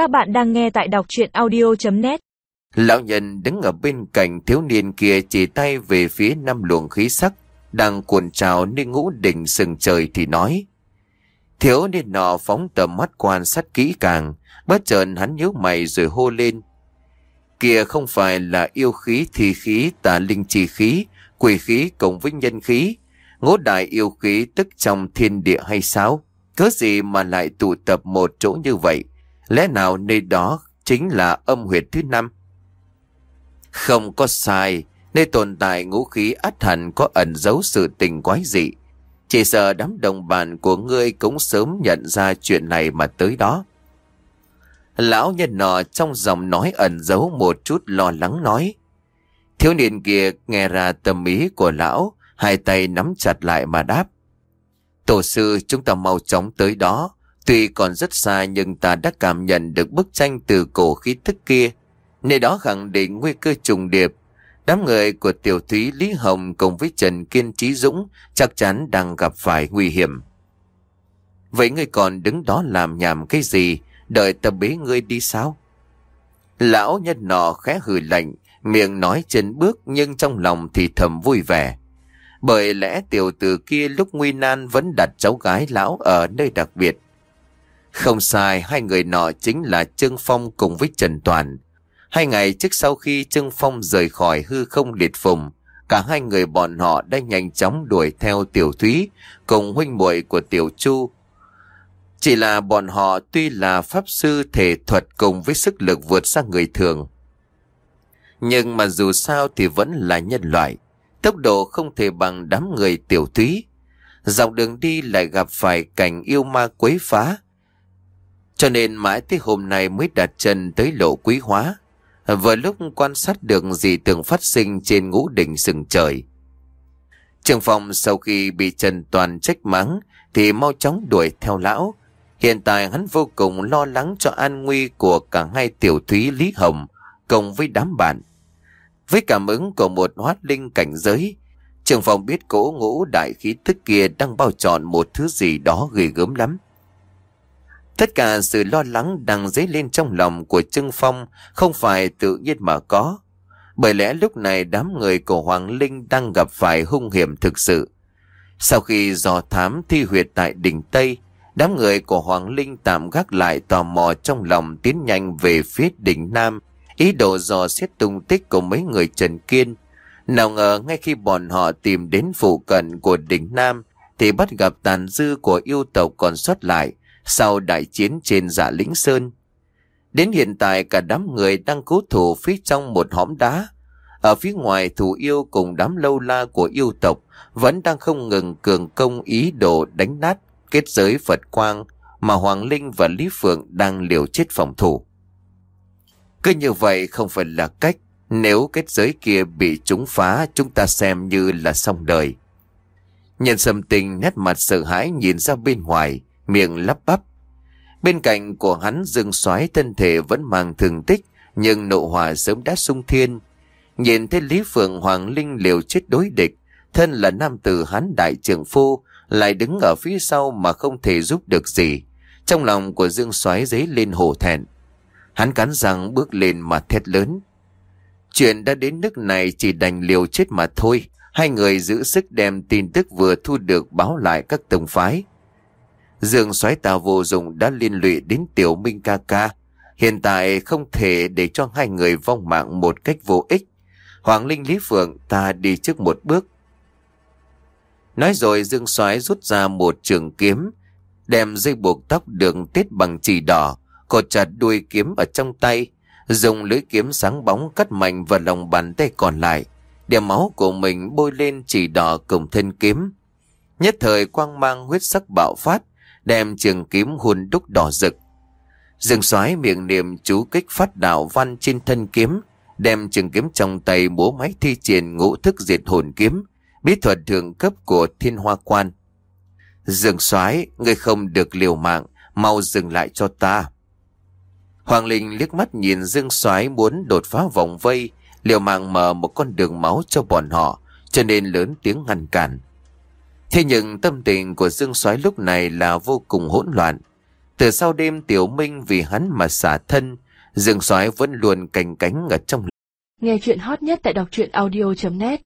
Các bạn đang nghe tại đọc chuyện audio.net Lão nhân đứng ở bên cạnh thiếu niên kia chỉ tay về phía năm luồng khí sắc đang cuộn trào nên ngũ đỉnh sừng trời thì nói. Thiếu niên nọ phóng tầm mắt quan sát kỹ càng, bất chợt hắn nhíu mày rồi hô lên. Kia không phải là yêu khí thì khí tà linh trì khí, quỷ khí cộng với nhân khí, ngũ đại yêu khí tức trong thiên địa hay sao? Cớ gì mà lại tụ tập một chỗ như vậy? Lẽ nào nơi đó chính là âm huyệt thứ năm? Không có sai, nơi tồn tại ngũ khí át hẳn có ẩn giấu sự tình quái dị. Chỉ sợ đám đồng bạn của ngươi cũng sớm nhận ra chuyện này mà tới đó. Lão nhân nọ trong giọng nói ẩn giấu một chút lo lắng nói. Thiếu niên kia nghe ra tâm ý của lão, hai tay nắm chặt lại mà đáp. Tổ sư chúng ta mau chóng tới đó, tuy còn rất xa nhưng ta đã cảm nhận được bức tranh từ cổ khí thức kia. Nơi đó khẳng định nguy cơ trùng điệp. Đám người của tiểu thúy Lý Hồng cùng với Trần Kiên Trí Dũng chắc chắn đang gặp phải nguy hiểm. Vậy ngươi còn đứng đó làm nhảm cái gì, đợi ta bế ngươi đi sao? Lão nhân nọ khẽ hừ lạnh, miệng nói chân bước nhưng trong lòng thì thầm vui vẻ. Bởi lẽ tiểu tử kia lúc nguy nan vẫn đặt cháu gái lão ở nơi đặc biệt. Không sai, hai người nọ chính là Trương Phong cùng với Trần Toàn. Hai ngày trước sau khi Trương Phong rời khỏi hư không liệt phùng, cả hai người bọn họ đã nhanh chóng đuổi theo Tiểu Thúy cùng huynh muội của Tiểu Chu. Chỉ là bọn họ tuy là pháp sư thể thuật cùng với sức lực vượt xa người thường. Nhưng mà dù sao thì vẫn là nhân loại. Tốc độ không thể bằng đám người Tiểu Thúy. Dọc đường đi lại gặp phải cảnh yêu ma quấy phá. Cho nên mãi tới hôm nay mới đặt chân tới lộ quý hóa. Vừa lúc quan sát được gì tưởng phát sinh trên ngũ đỉnh sừng trời. Trường phòng sau khi bị Trần Toàn trách mắng thì mau chóng đuổi theo lão. Hiện tại hắn vô cùng lo lắng cho an nguy của cả hai tiểu thúy Lý Hồng cùng với đám bạn. Với cảm ứng của một hóa linh cảnh giới, trường phòng biết cố ngũ đại khí thức kia đang bao trọn một thứ gì đó ghê gớm lắm. Tất cả sự lo lắng đang dấy lên trong lòng của Trương Phong không phải tự nhiên mà có. Bởi lẽ lúc này đám người của Hoàng Linh đang gặp phải hung hiểm thực sự. Sau khi dò thám thi huyệt tại đỉnh Tây, đám người của Hoàng Linh tạm gác lại tò mò trong lòng tiến nhanh về phía đỉnh Nam, ý đồ dò xét tung tích của mấy người Trần Kiên. Nào ngờ ngay khi bọn họ tìm đến phụ cận của đỉnh Nam, thì bắt gặp tàn dư của yêu tộc còn sót lại, sau đại chiến trên giả lĩnh sơn. Đến hiện tại cả đám người đang cố thủ phía trong một hõm đá. Ở phía ngoài thủ yêu cùng đám lâu la của yêu tộc vẫn đang không ngừng cường công ý đồ đánh nát kết giới Phật Quang mà Hoàng Linh và Lý Phượng đang liều chết phòng thủ. Cứ như vậy không phải là cách, nếu kết giới kia bị chúng phá chúng ta xem như là xong đời. Nhân sâm tình nét mặt sợ hãi nhìn ra bên ngoài, miệng lắp bắp. Bên cạnh của hắn dương xoái thân thể vẫn mang thường tích, nhưng nộ hỏa sớm đã sung thiên. Nhìn thấy Lý Phượng Hoàng Linh liều chết đối địch, thân là nam tử hắn đại trưởng phu, lại đứng ở phía sau mà không thể giúp được gì. Trong lòng của Dương Soái dấy lên hổ thẹn. Hắn cắn răng bước lên mà thét lớn. Chuyện đã đến nước này chỉ đành liều chết mà thôi. Hai người giữ sức đem tin tức vừa thu được báo lại các tổng phái. Dương xoáy tà vô dụng đã liên lụy đến tiểu minh ca ca. Hiện tại không thể để cho hai người vong mạng một cách vô ích. Hoàng Linh Lý Phượng ta đi trước một bước. Nói rồi Dương Soái rút ra một trường kiếm, đem dây buộc tóc đường tết bằng chỉ đỏ, cột chặt đuôi kiếm ở trong tay, dùng lưỡi kiếm sáng bóng cắt mạnh vào lòng bàn tay còn lại, để máu của mình bôi lên chỉ đỏ cùng thân kiếm. Nhất thời quang mang huyết sắc bạo phát, đem trường kiếm hun đúc đỏ rực. Dương Soái miệng niệm chú kích phát đạo văn trên thân kiếm, đem trường kiếm trong tay bố máy thi triển ngũ thức diệt hồn kiếm, bí thuật thượng cấp của thiên hoa quan. Dương Soái ngươi không được liều mạng, mau dừng lại cho ta. Hoàng Linh liếc mắt nhìn Dương Soái muốn đột phá vòng vây, liều mạng mở một con đường máu cho bọn họ, cho nên lớn tiếng ngăn cản. Thế nhưng tâm tình của Dương Soái lúc này là vô cùng hỗn loạn. Từ sau đêm Tiểu Minh vì hắn mà xả thân, Dương Soái vẫn luôn cành cánh ở trong Nghe chuyện hot nhất tại đọc truyện audio.net